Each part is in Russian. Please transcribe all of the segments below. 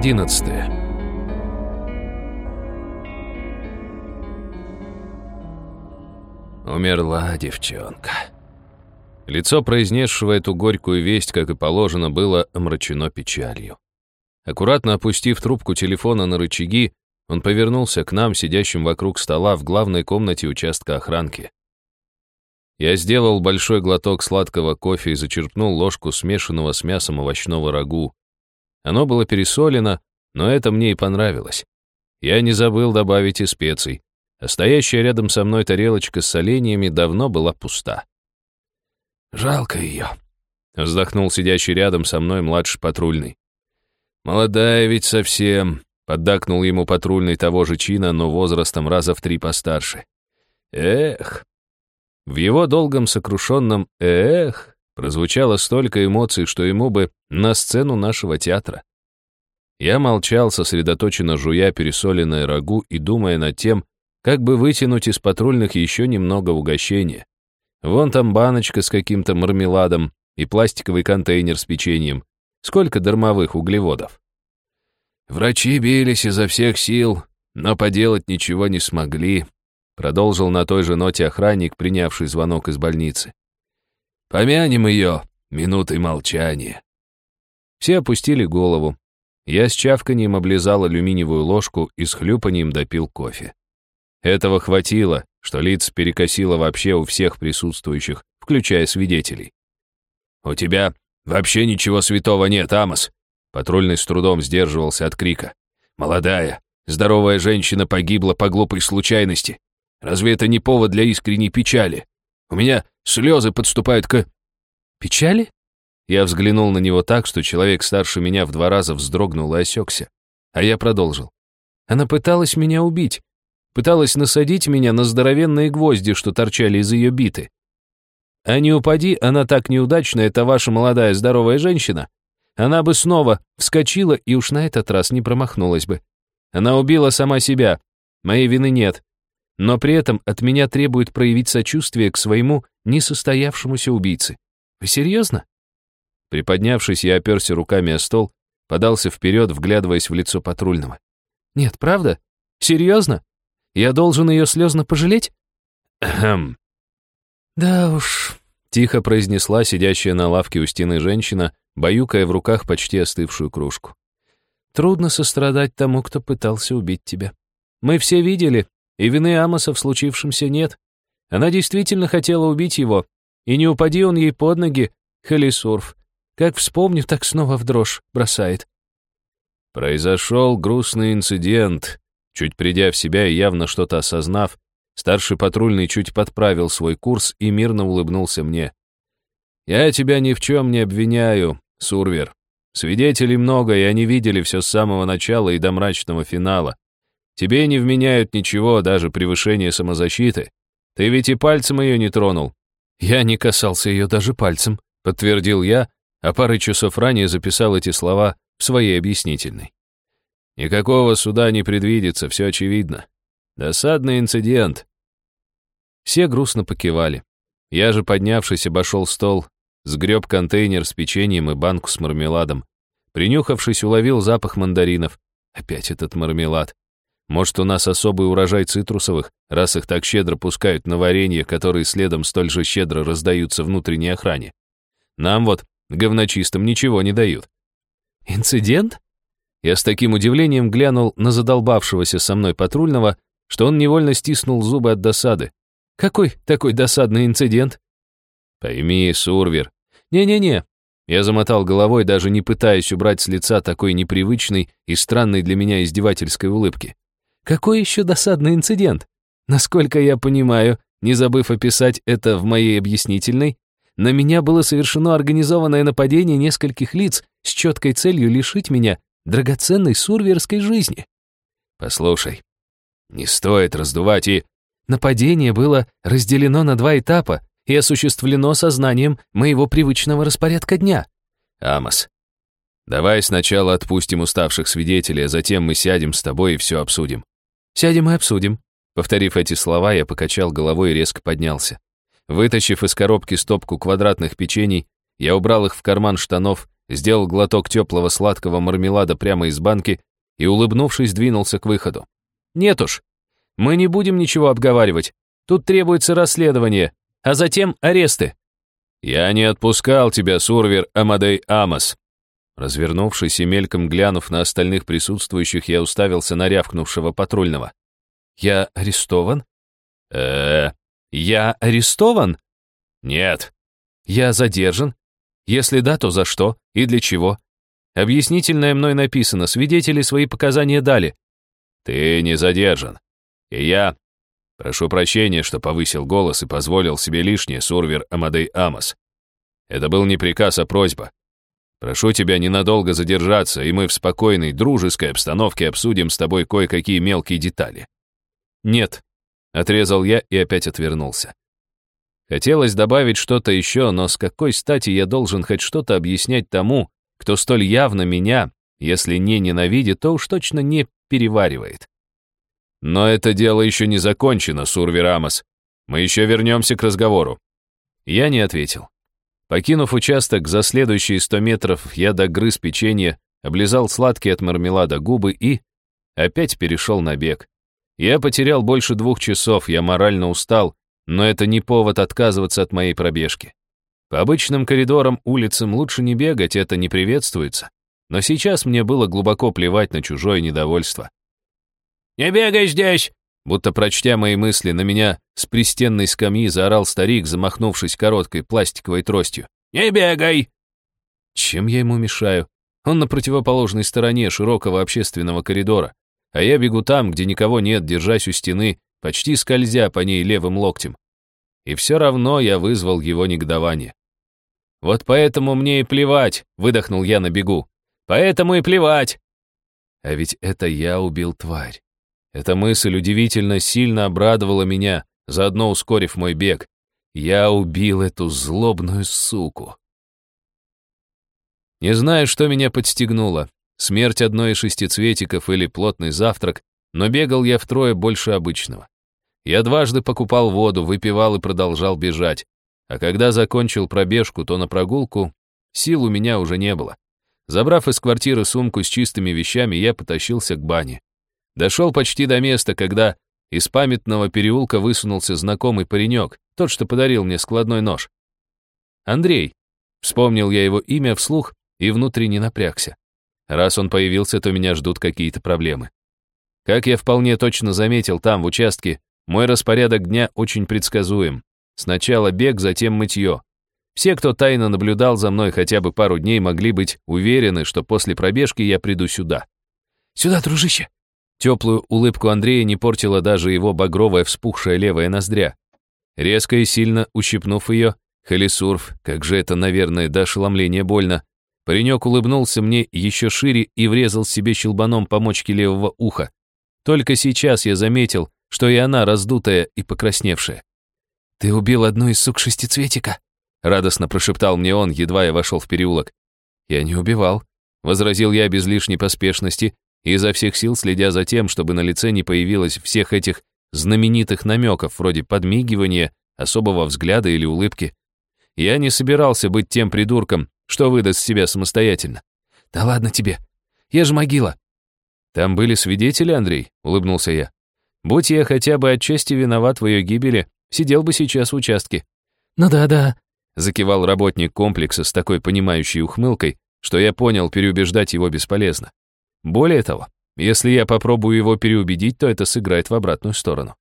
11 Умерла девчонка. Лицо, произнесшего эту горькую весть, как и положено, было омрачено печалью. Аккуратно опустив трубку телефона на рычаги, он повернулся к нам, сидящим вокруг стола в главной комнате участка охранки. Я сделал большой глоток сладкого кофе и зачерпнул ложку смешанного с мясом овощного рагу. Оно было пересолено, но это мне и понравилось. Я не забыл добавить и специй, а стоящая рядом со мной тарелочка с соленьями давно была пуста. «Жалко ее», — вздохнул сидящий рядом со мной младший патрульный. «Молодая ведь совсем», — поддакнул ему патрульный того же чина, но возрастом раза в три постарше. «Эх». В его долгом сокрушенном «эх» прозвучало столько эмоций, что ему бы на сцену нашего театра. Я молчал, сосредоточенно жуя пересоленное рагу и думая над тем, как бы вытянуть из патрульных еще немного угощения. Вон там баночка с каким-то мармеладом и пластиковый контейнер с печеньем. Сколько дармовых углеводов. Врачи бились изо всех сил, но поделать ничего не смогли, продолжил на той же ноте охранник, принявший звонок из больницы. Помянем ее минутой молчания. Все опустили голову. Я с чавканием облизал алюминиевую ложку и с хлюпанием допил кофе. Этого хватило, что лиц перекосило вообще у всех присутствующих, включая свидетелей. «У тебя вообще ничего святого нет, Амос!» Патрульный с трудом сдерживался от крика. «Молодая, здоровая женщина погибла по глупой случайности. Разве это не повод для искренней печали? У меня слезы подступают к...» «Печали?» Я взглянул на него так, что человек старше меня в два раза вздрогнул и осекся. А я продолжил. «Она пыталась меня убить. Пыталась насадить меня на здоровенные гвозди, что торчали из ее биты. А не упади, она так неудачна, это ваша молодая здоровая женщина. Она бы снова вскочила и уж на этот раз не промахнулась бы. Она убила сама себя. Моей вины нет. Но при этом от меня требует проявить сочувствие к своему несостоявшемуся убийце. Вы серьезно? Приподнявшись, я оперся руками о стол, подался вперед, вглядываясь в лицо патрульного. Нет, правда? Серьезно? Я должен ее слезно пожалеть? Ахм. Да уж, тихо произнесла сидящая на лавке у стены женщина, баюкая в руках почти остывшую кружку. Трудно сострадать тому, кто пытался убить тебя. Мы все видели, и вины Амоса в случившемся нет. Она действительно хотела убить его, и не упади он ей под ноги, Халисурф. Как вспомню, так снова в дрожь бросает. Произошел грустный инцидент, Чуть придя в себя и явно что-то осознав, старший патрульный чуть подправил свой курс и мирно улыбнулся мне. «Я тебя ни в чем не обвиняю, Сурвер. Свидетелей много, и они видели все с самого начала и до мрачного финала. Тебе не вменяют ничего, даже превышение самозащиты. Ты ведь и пальцем ее не тронул». «Я не касался ее даже пальцем», — подтвердил я, а пары часов ранее записал эти слова в своей объяснительной. Никакого суда не предвидится, все очевидно. Досадный инцидент. Все грустно покивали. Я же, поднявшись, обошел стол, сгреб контейнер с печеньем и банку с мармеладом. Принюхавшись, уловил запах мандаринов. Опять этот мармелад. Может, у нас особый урожай цитрусовых, раз их так щедро пускают на варенье, которые следом столь же щедро раздаются внутренней охране. Нам вот, говночистым, ничего не дают. «Инцидент?» Я с таким удивлением глянул на задолбавшегося со мной патрульного, что он невольно стиснул зубы от досады. Какой такой досадный инцидент? Пойми, Сурвер. Не-не-не. Я замотал головой, даже не пытаясь убрать с лица такой непривычной и странной для меня издевательской улыбки. Какой еще досадный инцидент? Насколько я понимаю, не забыв описать это в моей объяснительной, на меня было совершено организованное нападение нескольких лиц с четкой целью лишить меня драгоценной сурверской жизни. Послушай, не стоит раздувать и... Нападение было разделено на два этапа и осуществлено сознанием моего привычного распорядка дня. Амос, давай сначала отпустим уставших свидетелей, а затем мы сядем с тобой и все обсудим. Сядем и обсудим. Повторив эти слова, я покачал головой и резко поднялся. Вытащив из коробки стопку квадратных печений, я убрал их в карман штанов сделал глоток теплого сладкого мармелада прямо из банки и, улыбнувшись, двинулся к выходу. «Нет уж, мы не будем ничего обговаривать. Тут требуется расследование, а затем аресты». «Я не отпускал тебя, Сурвер Амадей Амос». Развернувшись и мельком глянув на остальных присутствующих, я уставился на рявкнувшего патрульного. «Я арестован?» э «Я арестован?» «Нет». «Я задержан?» «Если да, то за что и для чего?» «Объяснительное мной написано, свидетели свои показания дали». «Ты не задержан. И я Прошу прощения, что повысил голос и позволил себе лишнее, Сурвер Амадей Амос. Это был не приказ, а просьба. Прошу тебя ненадолго задержаться, и мы в спокойной, дружеской обстановке обсудим с тобой кое-какие мелкие детали. Нет, отрезал я и опять отвернулся. Хотелось добавить что-то еще, но с какой стати я должен хоть что-то объяснять тому, кто столь явно меня, если не ненавидит, то уж точно не переваривает. Но это дело еще не закончено, Сурви Рамос. Мы еще вернемся к разговору. Я не ответил. Покинув участок, за следующие сто метров я догрыз печенье, облизал сладкие от мармелада губы и опять перешел на бег. Я потерял больше двух часов, я морально устал, но это не повод отказываться от моей пробежки. По обычным коридорам, улицам лучше не бегать, это не приветствуется. Но сейчас мне было глубоко плевать на чужое недовольство. «Не бегай здесь!» Будто прочтя мои мысли, на меня с пристенной скамьи заорал старик, замахнувшись короткой пластиковой тростью. «Не бегай!» Чем я ему мешаю? Он на противоположной стороне широкого общественного коридора, а я бегу там, где никого нет, держась у стены, почти скользя по ней левым локтем. И все равно я вызвал его негодование. «Вот поэтому мне и плевать», — выдохнул я на бегу. «Поэтому и плевать». А ведь это я убил тварь. Эта мысль удивительно сильно обрадовала меня, заодно ускорив мой бег. Я убил эту злобную суку. Не знаю, что меня подстегнуло. Смерть одной из шестицветиков или плотный завтрак, но бегал я втрое больше обычного. Я дважды покупал воду, выпивал и продолжал бежать. А когда закончил пробежку, то на прогулку сил у меня уже не было. Забрав из квартиры сумку с чистыми вещами, я потащился к бане. Дошел почти до места, когда из памятного переулка высунулся знакомый паренек, тот, что подарил мне складной нож. Андрей. Вспомнил я его имя вслух и внутренне напрягся. Раз он появился, то меня ждут какие-то проблемы. Как я вполне точно заметил там, в участке, мой распорядок дня очень предсказуем. Сначала бег, затем мытье. Все, кто тайно наблюдал за мной хотя бы пару дней, могли быть уверены, что после пробежки я приду сюда. «Сюда, дружище!» Теплую улыбку Андрея не портила даже его багровая вспухшая левая ноздря. Резко и сильно ущипнув ее, Халисурф, как же это, наверное, до ошеломления больно, паренек улыбнулся мне еще шире и врезал себе щелбаном по мочке левого уха. Только сейчас я заметил, что и она раздутая и покрасневшая. «Ты убил одну из сук шестицветика?» — радостно прошептал мне он, едва я вошел в переулок. «Я не убивал», — возразил я без лишней поспешности, изо всех сил следя за тем, чтобы на лице не появилось всех этих знаменитых намеков, вроде подмигивания, особого взгляда или улыбки. Я не собирался быть тем придурком, что выдаст себя самостоятельно. «Да ладно тебе, я же могила». «Там были свидетели, Андрей?» — улыбнулся я. «Будь я хотя бы отчасти виноват в ее гибели, сидел бы сейчас в участке». «Ну да-да», — закивал работник комплекса с такой понимающей ухмылкой, что я понял, переубеждать его бесполезно. Более того, если я попробую его переубедить, то это сыграет в обратную сторону.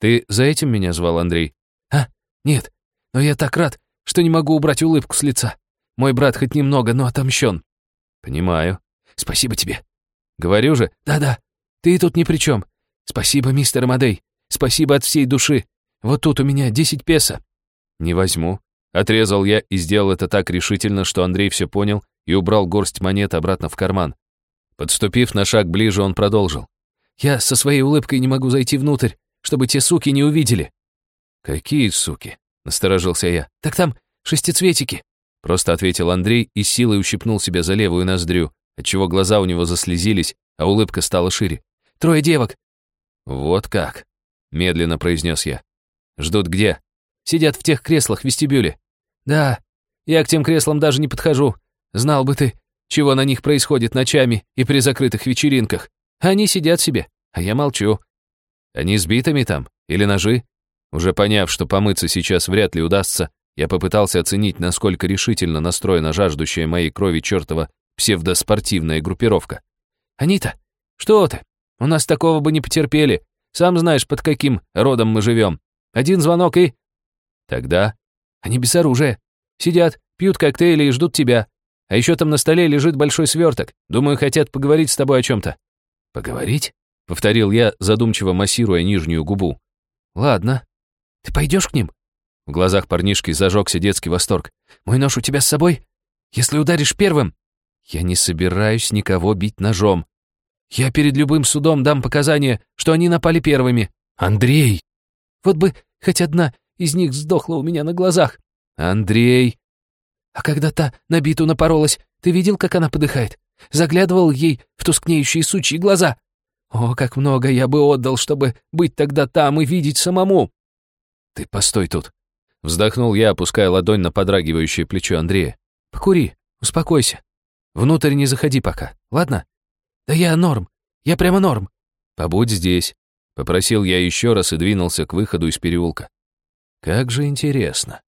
Ты за этим меня звал, Андрей? А, нет, но я так рад, что не могу убрать улыбку с лица. Мой брат хоть немного, но отомщен. Понимаю. Спасибо тебе. Говорю же. Да-да, ты тут ни при чем. Спасибо, мистер Мадей. Спасибо от всей души. Вот тут у меня 10 песо. Не возьму. Отрезал я и сделал это так решительно, что Андрей все понял и убрал горсть монет обратно в карман. Подступив на шаг ближе, он продолжил. «Я со своей улыбкой не могу зайти внутрь, чтобы те суки не увидели». «Какие суки?» — насторожился я. «Так там шестицветики», — просто ответил Андрей и силой ущипнул себя за левую ноздрю, отчего глаза у него заслезились, а улыбка стала шире. «Трое девок». «Вот как», — медленно произнес я. «Ждут где?» «Сидят в тех креслах в вестибюле». «Да, я к тем креслам даже не подхожу. Знал бы ты, чего на них происходит ночами и при закрытых вечеринках. Они сидят себе, а я молчу. Они с битами там? Или ножи? Уже поняв, что помыться сейчас вряд ли удастся, я попытался оценить, насколько решительно настроена жаждущая моей крови чертова псевдоспортивная группировка. «Они-то? Что ты? У нас такого бы не потерпели. Сам знаешь, под каким родом мы живем. Один звонок и...» «Тогда...» «Они без оружия. Сидят, пьют коктейли и ждут тебя. А еще там на столе лежит большой сверток. Думаю, хотят поговорить с тобой о чем-то». «Поговорить?» — повторил я, задумчиво массируя нижнюю губу. «Ладно. Ты пойдешь к ним?» В глазах парнишки зажегся детский восторг. «Мой нож у тебя с собой? Если ударишь первым...» «Я не собираюсь никого бить ножом. Я перед любым судом дам показания, что они напали первыми. Андрей! Вот бы хоть одна из них сдохла у меня на глазах. Андрей! А когда та на биту напоролась, ты видел, как она подыхает? Заглядывал ей в тускнеющие сучьи глаза. О, как много я бы отдал, чтобы быть тогда там и видеть самому. Ты постой тут. Вздохнул я, опуская ладонь на подрагивающее плечо Андрея. Покури, успокойся. Внутрь не заходи пока, ладно? Да я норм, я прямо норм. Побудь здесь. Попросил я еще раз и двинулся к выходу из переулка. Как же интересно.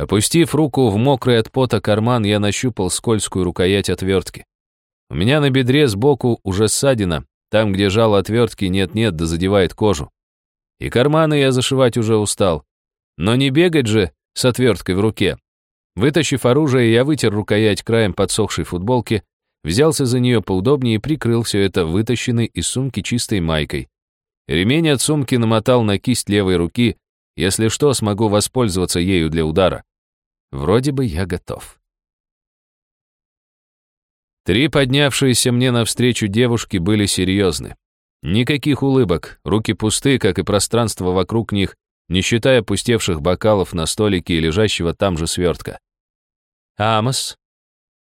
Опустив руку в мокрый от пота карман, я нащупал скользкую рукоять отвертки. У меня на бедре сбоку уже ссадина, там, где жало отвертки нет-нет, да задевает кожу. И карманы я зашивать уже устал. Но не бегать же с отверткой в руке. Вытащив оружие, я вытер рукоять краем подсохшей футболки, взялся за нее поудобнее и прикрыл все это вытащенной из сумки чистой майкой. Ремень от сумки намотал на кисть левой руки, если что, смогу воспользоваться ею для удара. Вроде бы я готов. Три поднявшиеся мне навстречу девушки были серьезны. Никаких улыбок, руки пусты, как и пространство вокруг них, не считая пустевших бокалов на столике и лежащего там же свертка. «Амос,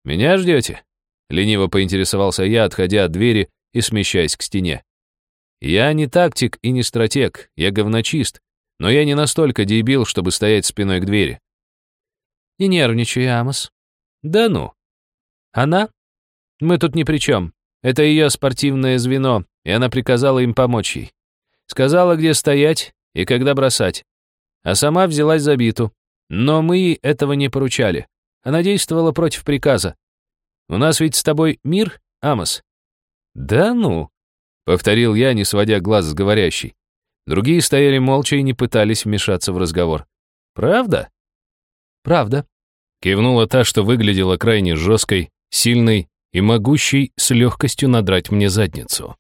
меня ждете?» — лениво поинтересовался я, отходя от двери и смещаясь к стене. «Я не тактик и не стратег, я говночист, но я не настолько дебил, чтобы стоять спиной к двери». «Не нервничай, Амос». «Да ну». «Она? Мы тут ни при чем. Это ее спортивное звено, и она приказала им помочь ей. Сказала, где стоять и когда бросать. А сама взялась за биту. Но мы ей этого не поручали. Она действовала против приказа. У нас ведь с тобой мир, Амос?» «Да ну», — повторил я, не сводя глаз с говорящей. Другие стояли молча и не пытались вмешаться в разговор. «Правда?» «Правда», — кивнула та, что выглядела крайне жесткой, сильной и могущей с легкостью надрать мне задницу.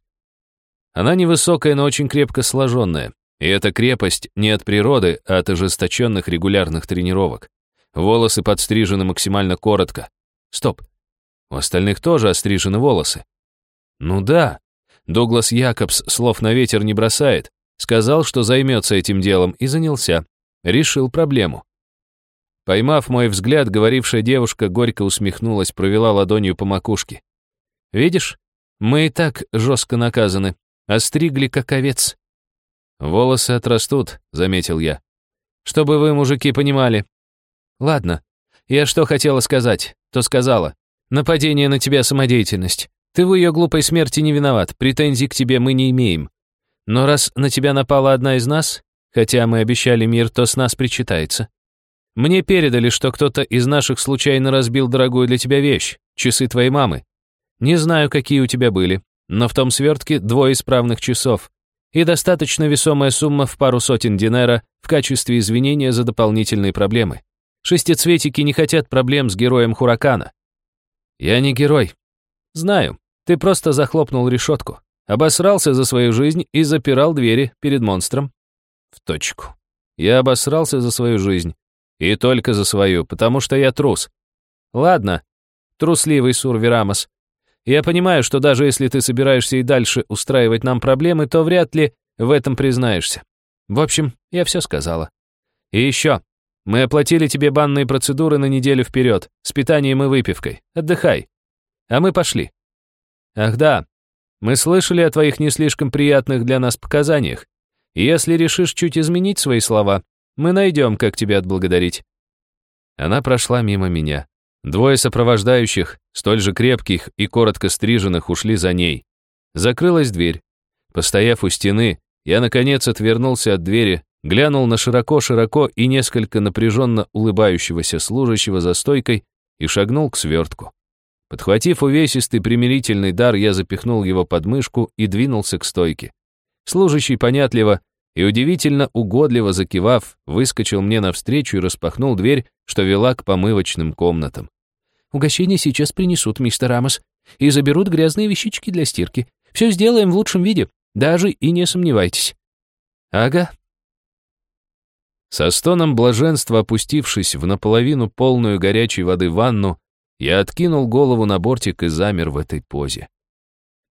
Она невысокая, но очень крепко сложенная. И эта крепость не от природы, а от ожесточенных регулярных тренировок. Волосы подстрижены максимально коротко. Стоп. У остальных тоже острижены волосы. Ну да. Дуглас Якобс слов на ветер не бросает. Сказал, что займется этим делом, и занялся. Решил проблему. Поймав мой взгляд, говорившая девушка горько усмехнулась, провела ладонью по макушке. «Видишь, мы и так жестко наказаны, остригли как овец». «Волосы отрастут», — заметил я. «Чтобы вы, мужики, понимали». «Ладно, я что хотела сказать, то сказала. Нападение на тебя самодеятельность. Ты в ее глупой смерти не виноват, претензий к тебе мы не имеем. Но раз на тебя напала одна из нас, хотя мы обещали мир, то с нас причитается. Мне передали, что кто-то из наших случайно разбил дорогую для тебя вещь, часы твоей мамы. Не знаю, какие у тебя были, но в том свертке двое исправных часов и достаточно весомая сумма в пару сотен динара в качестве извинения за дополнительные проблемы. Шестицветики не хотят проблем с героем Хуракана. Я не герой. Знаю, ты просто захлопнул решетку, обосрался за свою жизнь и запирал двери перед монстром. В точку. Я обосрался за свою жизнь. И только за свою, потому что я трус. Ладно, трусливый Сурверамос. Я понимаю, что даже если ты собираешься и дальше устраивать нам проблемы, то вряд ли в этом признаешься. В общем, я все сказала. И еще. Мы оплатили тебе банные процедуры на неделю вперед, с питанием и выпивкой. Отдыхай. А мы пошли. Ах да, мы слышали о твоих не слишком приятных для нас показаниях. И если решишь чуть изменить свои слова, мы найдем, как тебя отблагодарить». Она прошла мимо меня. Двое сопровождающих, столь же крепких и коротко стриженных, ушли за ней. Закрылась дверь. Постояв у стены, я, наконец, отвернулся от двери, глянул на широко-широко и несколько напряженно улыбающегося служащего за стойкой и шагнул к свертку. Подхватив увесистый примирительный дар, я запихнул его под мышку и двинулся к стойке. Служащий понятливо и удивительно угодливо закивав, выскочил мне навстречу и распахнул дверь, что вела к помывочным комнатам. «Угощение сейчас принесут, мистер Рамос, и заберут грязные вещички для стирки. Все сделаем в лучшем виде, даже и не сомневайтесь». «Ага». Со стоном блаженства, опустившись в наполовину полную горячей воды ванну, я откинул голову на бортик и замер в этой позе.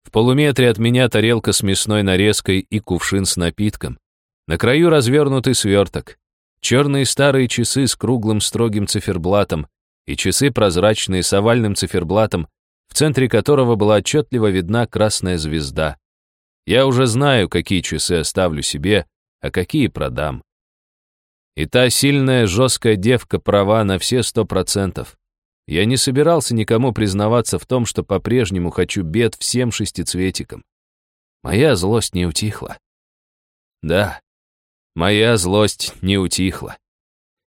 В полуметре от меня тарелка с мясной нарезкой и кувшин с напитком. На краю развернутый сверток. Черные старые часы с круглым строгим циферблатом и часы прозрачные с овальным циферблатом, в центре которого была отчетливо видна красная звезда. Я уже знаю, какие часы оставлю себе, а какие продам. И та сильная, жесткая девка права на все сто процентов. Я не собирался никому признаваться в том, что по-прежнему хочу бед всем шестицветикам. Моя злость не утихла. Да, моя злость не утихла.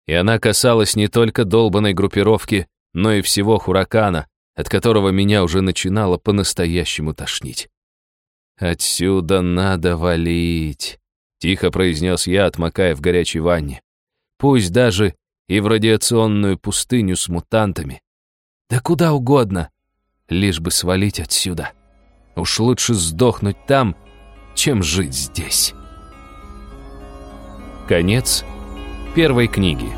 И она касалась не только долбанной группировки, но и всего Хуракана, от которого меня уже начинало по-настоящему тошнить. «Отсюда надо валить», — тихо произнес я, отмокая в горячей ванне. «Пусть даже и в радиационную пустыню с мутантами. Да куда угодно, лишь бы свалить отсюда. Уж лучше сдохнуть там, чем жить здесь. Конец первой книги.